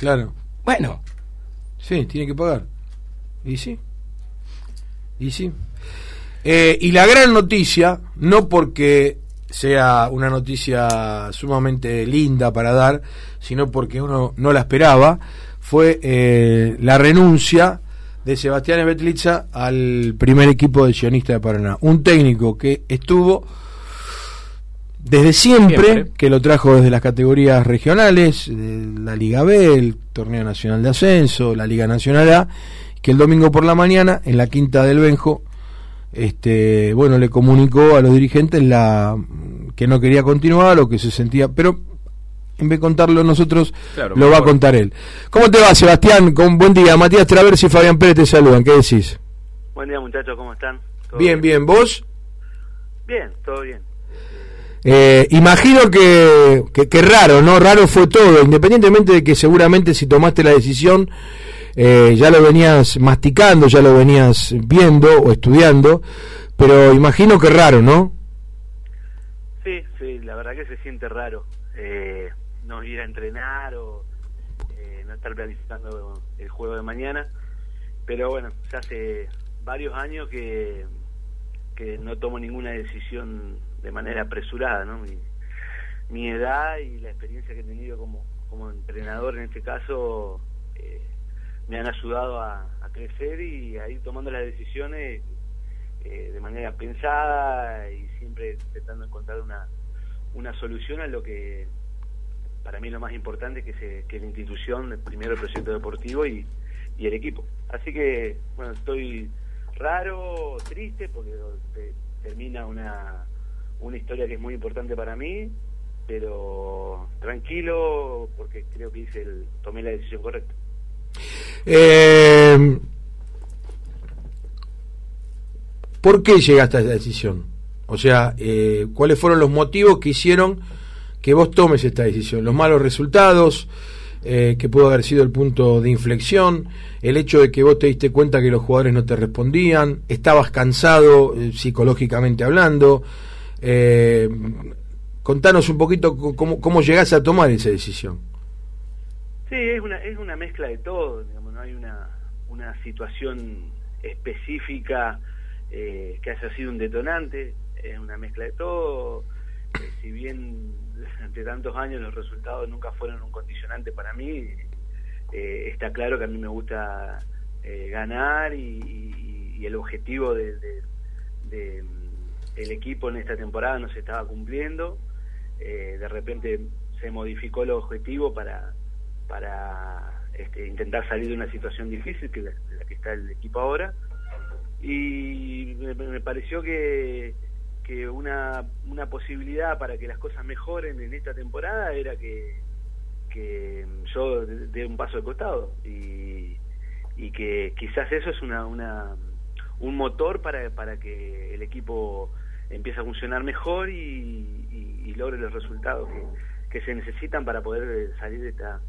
Claro. Bueno. Sí, tiene que pagar. ¿Y sí? ¿Y sí? Eh, y la gran noticia, no porque sea una noticia sumamente linda para dar, sino porque uno no la esperaba, fue eh, la renuncia de Sebastián Betlitza al primer equipo de Sionista de Paraná. Un técnico que estuvo desde siempre, que lo trajo desde las categorías regionales, de la Liga B, el Torneo Nacional de Ascenso, la Liga Nacional A, que el domingo por la mañana, en la quinta del Benjo, este, bueno, le comunicó a los dirigentes la que no quería continuar o que se sentía, pero en vez de contarlo nosotros, lo va a contar él. ¿Cómo te va, Sebastián? Con buen día. Matías Travers y Fabián Pérez te saludan. ¿Qué decís? Buen día, muchachos. ¿Cómo están? Bien, bien. ¿Vos? Bien, todo bien. Eh, imagino que, que, raro, ¿no? Raro fue todo, independientemente de que seguramente si tomaste la decisión eh, ya lo venías masticando, ya lo venías viendo o estudiando, pero imagino que raro, ¿no? Sí, sí, la verdad que se siente raro. Eh, no ir a entrenar o eh, no estar planificando el juego de mañana. Pero bueno, ya hace varios años que, que no tomo ninguna decisión de manera apresurada, ¿no? Mi, edad y la experiencia que he tenido como, como entrenador en este caso eh, me han ayudado a, crecer y a ir tomando las decisiones eh, de manera pensada y siempre intentando encontrar una, una solución a lo que para mí lo más importante que, se, que la institución, primero el proyecto deportivo y, y el equipo. Así que, bueno, estoy raro, triste, porque termina una, una historia que es muy importante para mí, pero tranquilo, porque creo que hice el, tomé la decisión correcta. Eh, ¿Por qué llegaste a esa decisión? O sea, eh, ¿cuáles fueron los motivos que hicieron que vos tomes esta decisión? ¿Los malos resultados? Eh, que pudo haber sido el punto de inflexión, el hecho de que vos te diste cuenta que los jugadores no te respondían, estabas cansado psicológicamente hablando. Eh, contanos un poquito cómo, cómo llegás a tomar esa decisión. Sí, es una, es una mezcla de todo, digamos, no hay una, una situación específica que haya sido un detonante, es una mezcla de todo. si bien durante tantos años los resultados nunca fueron un condicionante para mí. Eh, está claro que a mí me gusta eh, ganar y, el objetivo de, el equipo en esta temporada no se estaba cumpliendo. Eh, de repente se modificó el objetivo para, para este, intentar salir de una situación difícil que la, la que está el equipo ahora. Y me pareció que una, una posibilidad para que las cosas mejoren en esta temporada era que, que yo dé un paso de costado y, y que quizás eso es una, una un motor para, para que el equipo empiece a funcionar mejor y, logre los resultados que, se necesitan para poder salir de esta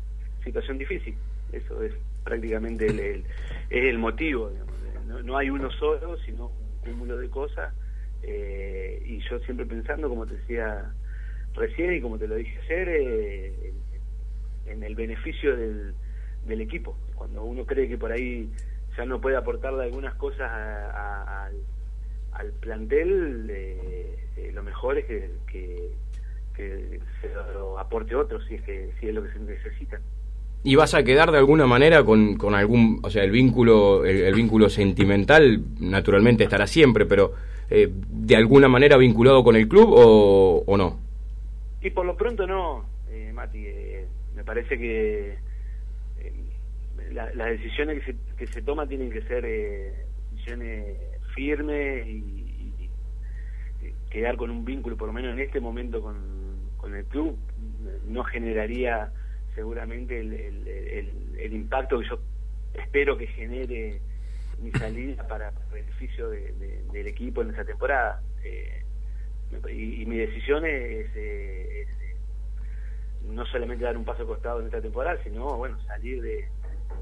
situación difícil. Eso es prácticamente el, es el motivo. No, no hay uno solo, sino un cúmulo de cosas eh, y yo siempre pensando, como te decía recién y como te lo dije ayer, eh, en, el beneficio del, del, equipo. Cuando uno cree que por ahí ya no puede aportarle algunas cosas al, plantel, eh, lo mejor es que, que, se lo aporte otro, si es, que, si es lo que se necesita. ¿Y vas a quedar de alguna manera con, con algún, o sea, el vínculo, el vínculo sentimental naturalmente estará siempre, pero eh, de alguna manera vinculado con el club o, no? Y por lo pronto no, eh, Mati. Eh, me parece que las decisiones que se, que se toman tienen que ser decisiones firmes y, quedar con un vínculo, por lo menos en este momento, con, con el club, no generaría seguramente el, el, impacto que yo espero que genere mi salida para, beneficio del equipo en esa temporada. Eh, y, mi decisión es, eh, no solamente dar un paso costado en esta temporada, sino bueno salir de,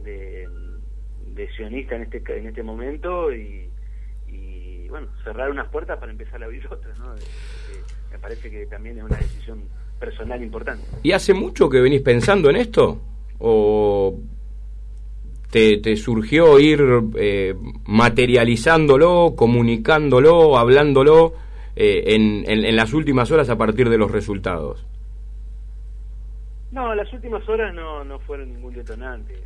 de, sionista en este en este momento y, bueno cerrar unas puertas para empezar a abrir otras. ¿no? me parece que también es una decisión personal importante. ¿Y hace mucho que venís pensando en esto? o te, surgió ir eh, materializándolo, comunicándolo, hablándolo eh, en, en, las últimas horas a partir de los resultados? No, las últimas horas no, no fueron ningún detonante.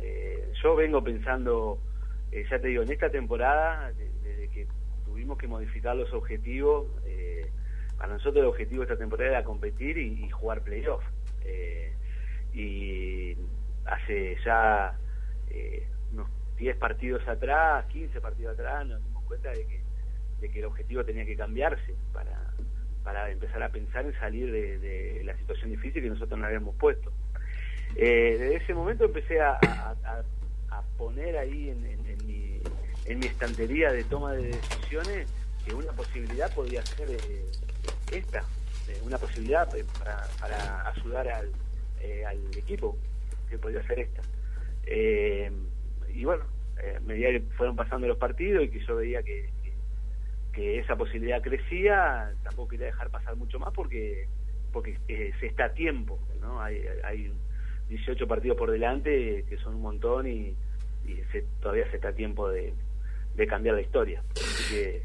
Eh, yo vengo pensando, ya te digo, en esta temporada, que modificar los objetivos, para nosotros el objetivo de esta temporada era competir y, jugar playoff. y hace ya eh, unos 10 partidos atrás, 15 partidos atrás, nos dimos cuenta de que, de que el objetivo tenía que cambiarse para, para empezar a pensar en salir de, la situación difícil que nosotros nos habíamos puesto. Eh, desde ese momento empecé a, poner ahí en, mi, en mi estantería de toma de decisiones que una posibilidad podía ser eh, esta, eh, una posibilidad para, para ayudar al, al equipo, que podía ser esta. Eh, y bueno, eh, a medida que fueron pasando los partidos y que yo veía que, que, esa posibilidad crecía, tampoco quería dejar pasar mucho más porque porque eh, se está a tiempo, ¿no? Hay, hay 18 partidos por delante que son un montón y, todavía se está a tiempo de, de cambiar la historia. Así que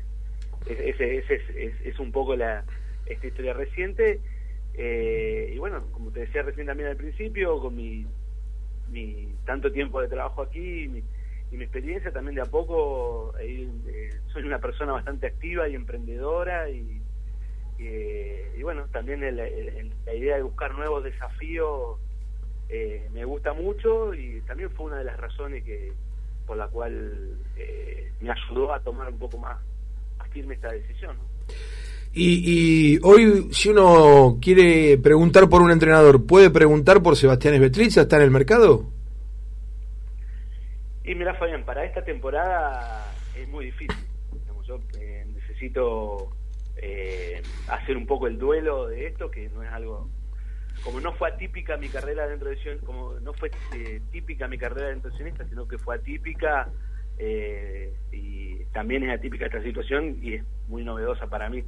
ese, ese es, un poco la esta historia reciente. y bueno, como te decía recién también al principio, con mi mi tanto tiempo de trabajo aquí y mi, experiencia también de a poco eh, soy una persona bastante activa y emprendedora y, y, bueno también la idea de buscar nuevos desafíos eh, me gusta mucho y también fue una de las razones que por la cual eh, me ayudó a tomar un poco más, más firme esta decisión y, hoy, si uno quiere preguntar por un entrenador, ¿puede preguntar por Sebastián Esbetriza? ¿Está en el mercado? Y mira, Fabián, para esta temporada es muy difícil. yo eh, necesito eh, hacer un poco el duelo de esto, que no es algo. Como no fue atípica mi carrera dentro de como no fue eh, típica mi carrera de sionista, sino que fue atípica y también es atípica esta situación y es muy novedosa para mí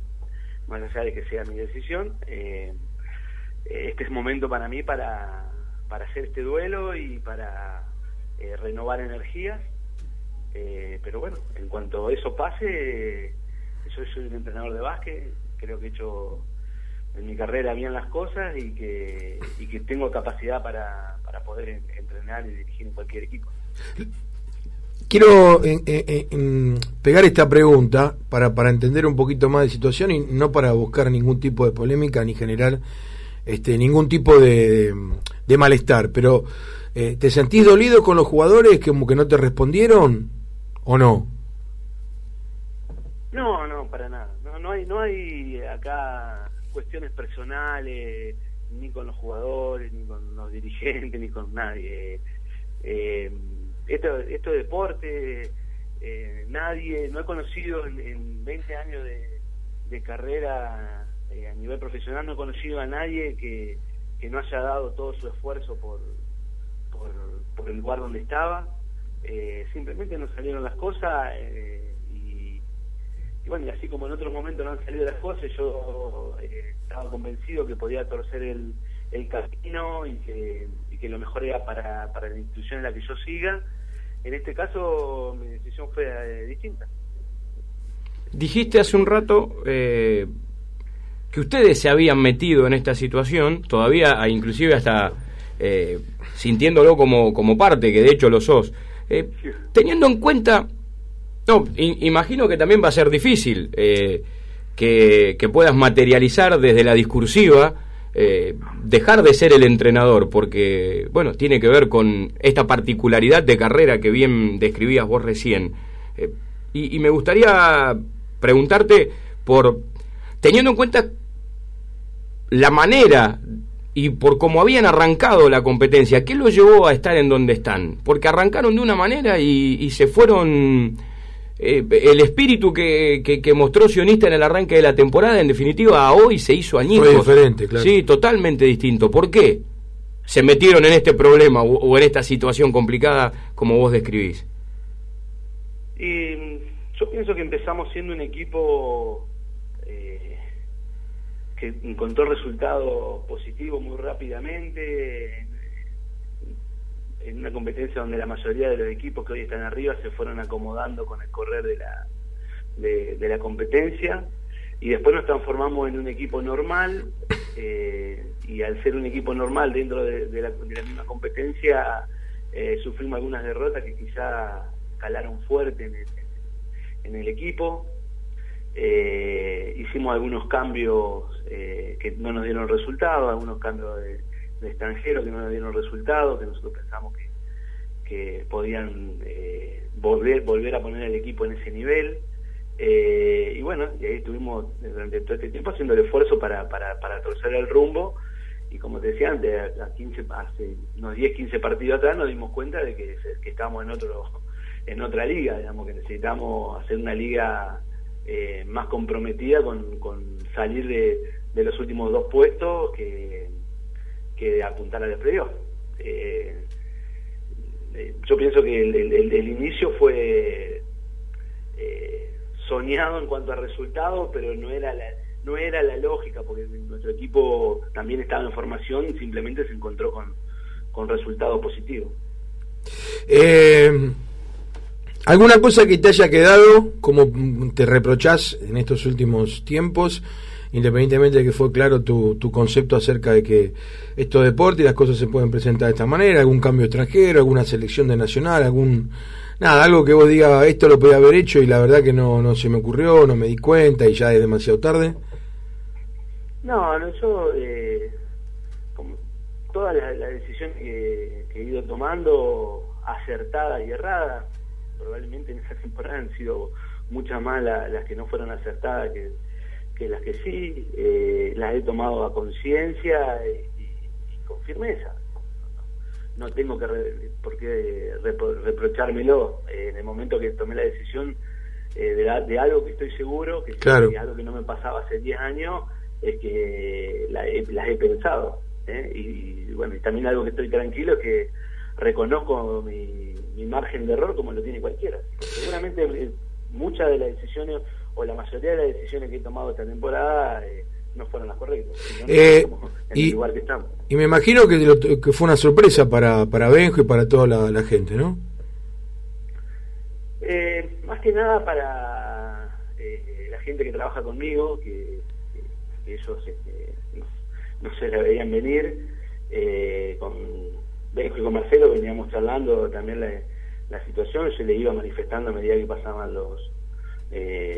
más allá de que sea mi decisión. Eh, este es momento para mí para, para hacer este duelo y para eh, renovar energías. Eh, pero bueno, en cuanto eso pase, yo soy un entrenador de básquet, creo que he hecho en mi carrera bien las cosas y que, y que tengo capacidad para, para poder entrenar y dirigir en cualquier equipo. Quiero eh, eh, eh, pegar esta pregunta para, para entender un poquito más de situación y no para buscar ningún tipo de polémica ni generar este, ningún tipo de, de malestar, pero ¿te sentís dolido con los jugadores que como que no te respondieron o no? No, no, para nada. No, no hay, no hay acá cuestiones personales ni con los jugadores, ni con los dirigentes, ni con nadie. Eh, esto, esto es deporte, eh, nadie, no he conocido en, 20 años de, carrera eh, a nivel profesional, no he conocido a nadie que, que no haya dado todo su esfuerzo por, por, el lugar donde estaba. Simplemente no salieron las cosas y, bueno, y así como en otros momentos no han salido las cosas, yo estaba convencido que podía torcer el, el camino y que, y que lo mejor era para, para la institución en la que yo siga en este caso mi decisión fue eh, distinta. Dijiste hace un rato eh, que ustedes se habían metido en esta situación, todavía inclusive hasta eh, sintiéndolo como, como parte, que de hecho lo sos. teniendo en cuenta, no, imagino que también va a ser difícil que, que puedas materializar desde la discursiva eh, dejar de ser el entrenador, porque, bueno, tiene que ver con esta particularidad de carrera que bien describías vos recién. Eh, y, me gustaría preguntarte por, teniendo en cuenta la manera y por cómo habían arrancado la competencia, ¿qué los llevó a estar en donde están? Porque arrancaron de una manera y se fueron eh, el espíritu que, que, mostró Sionista en el arranque de la temporada, en definitiva, a hoy se hizo añicos. Fue diferente, claro. Sí, totalmente distinto. ¿Por qué se metieron en este problema o, en esta situación complicada como vos describís? Y yo pienso que empezamos siendo un equipo eh, que encontró resultados positivos muy rápidamente. En una competencia donde la mayoría de los equipos que hoy están arriba se fueron acomodando con el correr de la, de, la competencia y después nos transformamos en un equipo normal eh, y al ser un equipo normal dentro de, la, misma competencia eh, sufrimos algunas derrotas que quizá calaron fuerte en el, en el equipo. Eh, hicimos algunos cambios que no nos dieron resultado algunos cambios de, de extranjeros que no dieron resultado que nosotros pensamos que, que podían volver volver a poner el equipo en ese nivel eh, y bueno, y ahí estuvimos durante todo este tiempo haciendo el esfuerzo para, para, para torcer el rumbo. Y como te decía antes, a 15, hace unos 10, 15 partidos atrás nos dimos cuenta de que, que estábamos en otro en otra liga, digamos que necesitamos hacer una liga eh, más comprometida con, con salir de, de, los últimos dos puestos que, que apuntar al playoff. Eh, eh, yo pienso que el, inicio fue eh, soñado en cuanto a resultados, pero no era la, no era la lógica, porque nuestro equipo también estaba en formación y simplemente se encontró con, con resultados positivos. Eh, ¿Alguna cosa que te haya quedado, como te reprochás en estos últimos tiempos, independientemente de que fue claro tu, tu concepto acerca de que esto es deporte y las cosas se pueden presentar de esta manera, algún cambio extranjero, alguna selección de nacional, algún nada, algo que vos digas, esto lo podía haber hecho y la verdad que no, no se me ocurrió, no me di cuenta y ya es demasiado tarde? No, no yo, eh, como todas las, decisiones que, he ido tomando, acertadas y erradas, probablemente en esa temporada han sido muchas más las que no fueron acertadas que, que las que sí, eh, las he tomado a conciencia y con firmeza no tengo que por qué reprochármelo eh, en el momento que tomé la decisión eh, de, algo que estoy seguro, que, es algo que no me pasaba hace 10 años, es que la las he pensado. ¿eh? Y, bueno, y también algo que estoy tranquilo es que reconozco mi, mi margen de error como lo tiene cualquiera. Seguramente muchas de las decisiones o la mayoría de las decisiones que he tomado esta temporada no fueron las correctas. Eh, y, y me imagino que, que fue una sorpresa para, para Benjo y para toda la, gente, ¿no? Eh, más que nada para eh, la gente que trabaja conmigo, que, ellos este, no, se la veían venir. con Benjo y con Marcelo veníamos charlando también la, la situación, yo le iba manifestando a medida que pasaban los,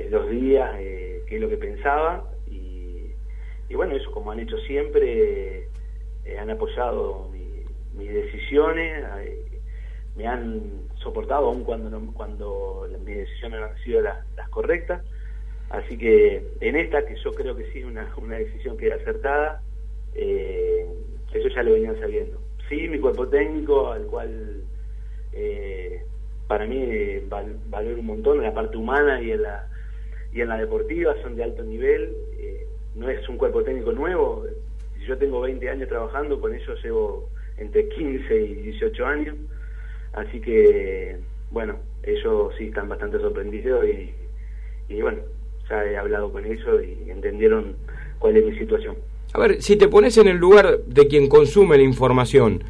los días qué es lo que pensaba y bueno, eso como han hecho siempre, eh, han apoyado mis decisiones, eh, me han soportado aun cuando, cuando mis decisiones no han sido las, correctas. Así que en esta, que yo creo que sí, una, una decisión que era acertada, eh, eso ya lo venían sabiendo. Sí, mi cuerpo técnico, al cual para mí valoro un montón en la parte humana y en la, y en la deportiva, son de alto nivel no es un cuerpo técnico nuevo. Yo tengo 20 años trabajando, con ellos llevo entre 15 y 18 años. Así que, bueno, ellos sí están bastante sorprendidos y, y bueno, ya he hablado con ellos y entendieron cuál es mi situación. A ver, si te pones en el lugar de quien consume la información,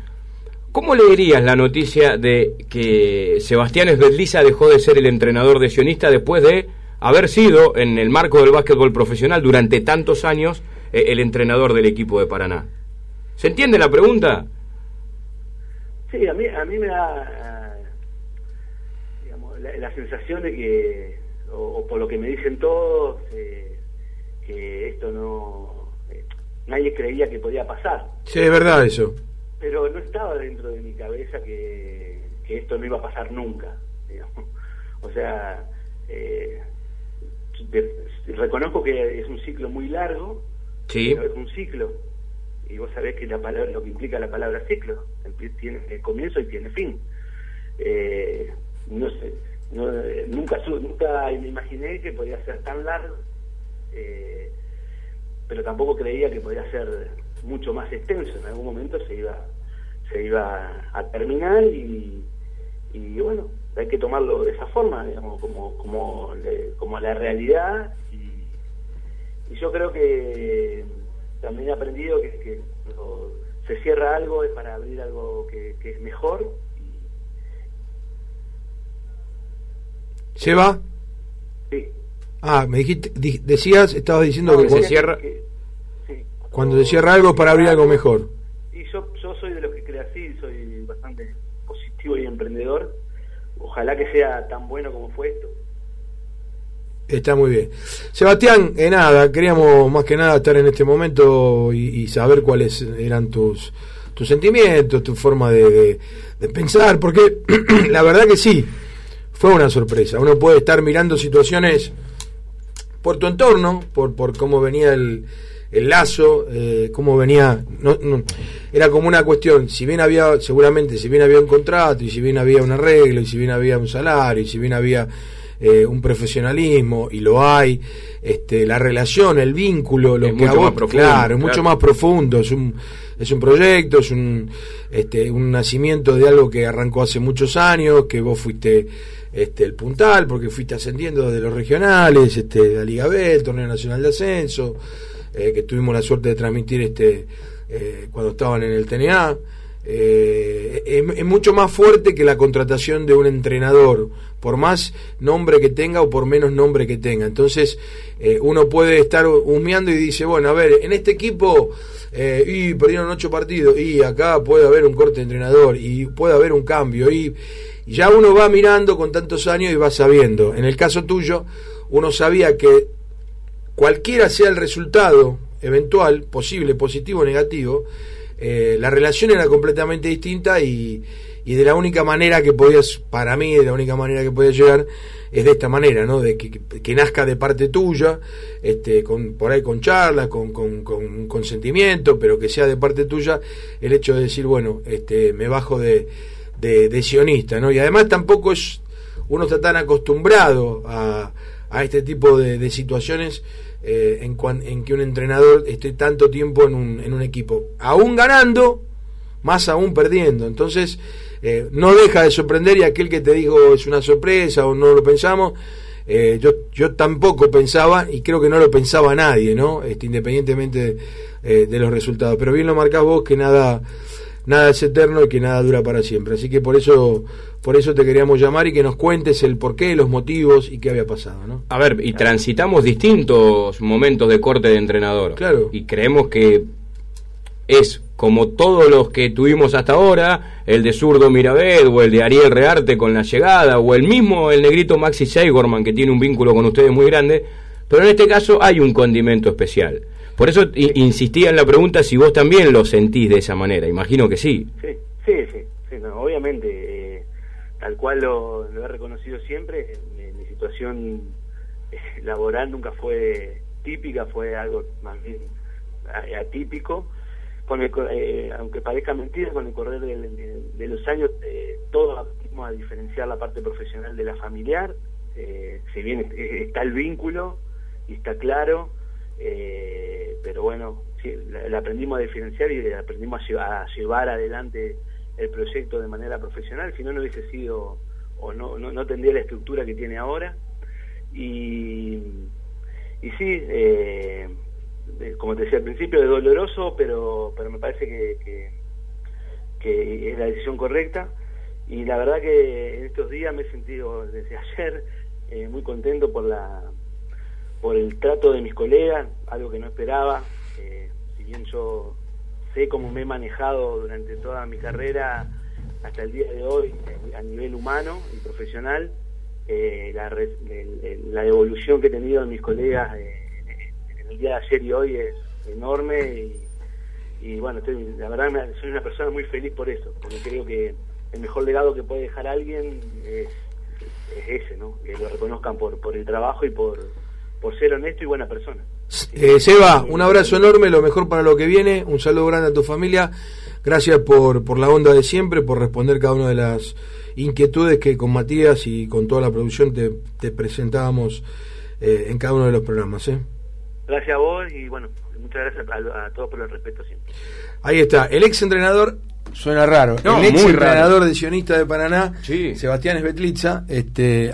¿cómo leerías la noticia de que Sebastián Esbedliza dejó de ser el entrenador de Sionista después de haber sido, en el marco del básquetbol profesional, durante tantos años, eh, el entrenador del equipo de Paraná. ¿Se entiende la pregunta? Sí, a mí, a mí me da digamos, la, sensación de que, o, por lo que me dicen todos, eh, que esto no... Eh, nadie creía que podía pasar. Sí, es verdad eso. Pero no estaba dentro de mi cabeza que, que esto no iba a pasar nunca. Digamos. O sea, eh, reconozco que es un ciclo muy largo, sí. pero es un ciclo. Y vos sabés que la palabra, lo que implica la palabra ciclo, tiene comienzo y tiene fin. Eh, no sé, nunca, nunca me imaginé que podía ser tan largo, eh, pero tampoco creía que podía ser mucho más extenso, en algún momento se iba, se iba a terminar y, y bueno, hay que tomarlo de esa forma, digamos, como, como, como la realidad y, y yo creo que también he aprendido que, cuando se cierra algo es para abrir algo que, es mejor. ¿Se va? Sí. Ah, me dijiste, decías, estabas diciendo que, se cierra cuando se cierra algo para abrir algo mejor. Y yo, yo soy de los que cree así, soy bastante positivo y emprendedor. Ojalá que sea tan bueno como fue esto. Está muy bien. Sebastián, eh, nada, queríamos más que nada estar en este momento y, y saber cuáles eran tus, tus sentimientos, tu forma de, de- de pensar, porque la verdad que sí, fue una sorpresa. Uno puede estar mirando situaciones por tu entorno, por, por cómo venía el, el lazo, eh, cómo venía, no, no, era como una cuestión, si bien había, seguramente, si bien había un contrato, y si bien había un arreglo, y si bien había un salario, y si bien había eh, un profesionalismo, y lo hay, este, la relación, el vínculo, lo Es que a mucho vos- más profundo, claro, es mucho más profundo, es un, es un proyecto, es un, este, un nacimiento de algo que arrancó hace muchos años, que vos fuiste este, el puntal, porque fuiste ascendiendo desde los regionales, este, la Liga B, el Torneo Nacional de Ascenso, eh, que tuvimos la suerte de transmitir este, eh, cuando estaban en el TNA. Eh, es, mucho más fuerte que la contratación de un entrenador, por más nombre que tenga o por menos nombre que tenga. Entonces, uno puede estar humeando y dice, bueno, a ver, en este equipo perdieron ocho partidos y acá puede haber un corte de entrenador y puede haber un cambio y ya uno va mirando con tantos años y va sabiendo. En el caso tuyo, uno sabía que cualquiera sea el resultado eventual, posible, positivo o negativo, eh, la relación era completamente distinta y, y de la única manera que podías, para mí, de la única manera que podías llegar es de esta manera, ¿no? De que, nazca de parte tuya, este, con, por ahí con charla, con, con, con consentimiento, pero que sea de parte tuya el hecho de decir, bueno, este, me bajo de, de, de sionista, ¿no? Y además tampoco es, uno está tan acostumbrado a, a este tipo de situaciones eh, en, cuan- en que un entrenador esté tanto tiempo en un, en un equipo, aún ganando, más aún perdiendo. Entonces, eh, no deja de sorprender y aquel que te dijo es una sorpresa o no lo pensamos, eh, yo, yo tampoco pensaba y creo que no lo pensaba nadie, ¿no? Este, independientemente eh, de los resultados. Pero bien lo marcás vos que nada nada es eterno y que nada dura para siempre. Así que por eso por eso te queríamos llamar y que nos cuentes el porqué, los motivos y qué había pasado, ¿no? A ver, y transitamos distintos momentos de corte de entrenador. Claro. Y creemos que es como todos los que tuvimos hasta ahora, el de Zurdo Mirabed o el de Ariel Rearte con la llegada, o el mismo el negrito Maxi Seigorman que tiene un vínculo con ustedes muy grande, pero en este caso hay un condimento especial. Por eso insistía en la pregunta si vos también lo sentís de esa manera. Imagino que sí. Sí, sí, sí, sí, no, obviamente, tal cual lo, he reconocido siempre, mi, mi situación eh, laboral nunca fue típica, fue algo más bien atípico. Con el eh, aunque parezca mentira, con el correr de, los años, eh, todos aprendimos a diferenciar la parte profesional de la familiar, eh, si bien est- está el vínculo y está claro, eh, pero bueno, sí, la, aprendimos a diferenciar y aprendimos a llevar adelante el proyecto de manera profesional, si no, no hubiese sido o no, no, no tendría la estructura que tiene ahora. Y, y sí, eh, eh, como te decía al principio, es doloroso, pero, pero me parece que, que, que es la decisión correcta. Y la verdad que en estos días me he sentido desde ayer eh, muy contento por la por el trato de mis colegas, algo que no esperaba. Eh, si bien yo sé cómo me he manejado durante toda mi carrera hasta el día de hoy eh, a nivel humano y profesional, eh, la, el- la evolución que he tenido en mis colegas eh, en- el día de ayer y hoy es enorme y, y bueno, estoy, la verdad soy una persona muy feliz por eso, porque creo que el mejor legado que puede dejar alguien es, es ese, ¿no? Que lo reconozcan por, por el trabajo y por, por ser honesto y buena persona. Eh, Seba, un abrazo enorme, lo mejor para lo que viene, un saludo grande a tu familia, gracias por, por la onda de siempre, por responder cada una de las inquietudes que con Matías y con toda la producción te, te presentábamos eh, en cada uno de los programas. ¿eh? Gracias a vos y bueno, muchas gracias a, a todos por el respeto siempre. Ahí está, el ex entrenador, suena raro, No, el ex entrenador raro. de Sionista de Paraná, Sí. Sebastián Svetlitza, este,